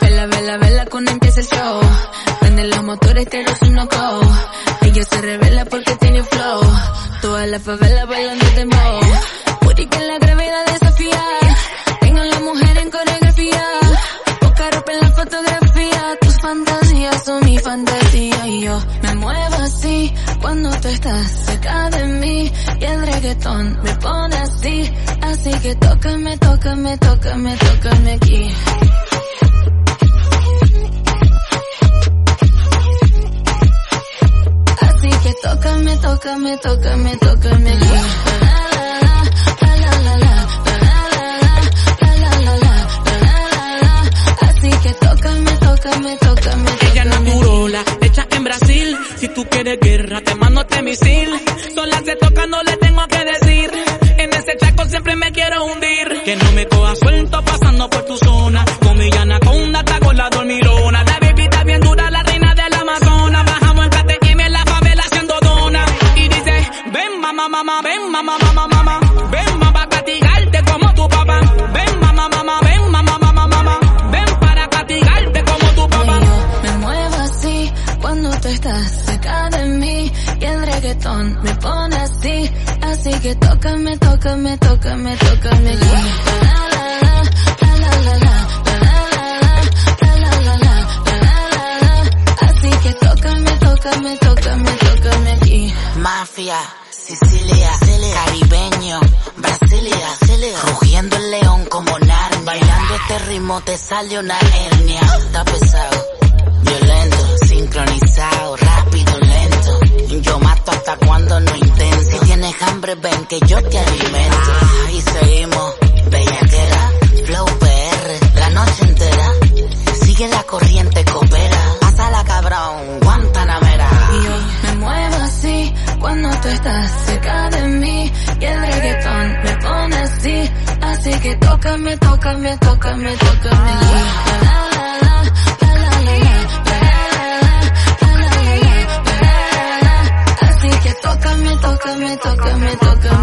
Vela, vela, vela cuando empieza el show. Prende los motores, te los uno go. Ella se revela porque tiene flow. Toda la favela bailando de mo. Puri que la gravedad desafía. Tengo la mujer en coreografía. Poca ropa en la fotografía. Tus fantasías son mi fantasía. Y yo me muevo así cuando tú estás cerca de mí y el reggaetón me pone así, así que tócame, tócame, tócame, tócame aquí. Así que tócame, tócame, tócame, tócame aquí. Ella naturola, hecha en Brasil. Si tú quieres guerra, te mando este misil. Sola se toca, no le tengo que decir. En ese chaco siempre me quiero hundir. Que no me coja suelto pasando por tu zona. Con mi anaconda, está la dormilona. La baby está bien dura, la reina del Amazonas. Bajamos el KTM en la favela haciendo dona. Y dice, ven mamá, mamá, ven mamá, mamá, mamá. tú estás cerca de mí y el reggaetón me pone así, así que tócame, tócame, tócame, tócame. Mafia, Sicilia, caribeño, Brasilia, rugiendo el león como Narnia. Bailando este ritmo te sale una hernia, está pesado, violento sincronizado, rápido, lento. Yo mato hasta cuando no intento. Si tienes hambre, ven que yo te alimento. Y seguimos, bellaquera, flow PR, la noche entera. Sigue la corriente, coopera. Pásala cabrón, Guantanamera. Y yo me muevo así cuando tú estás cerca de mí y el reggaetón me pone así, así que tócame, tócame, tócame, tócame. La, la, la, la, me toca, me toca,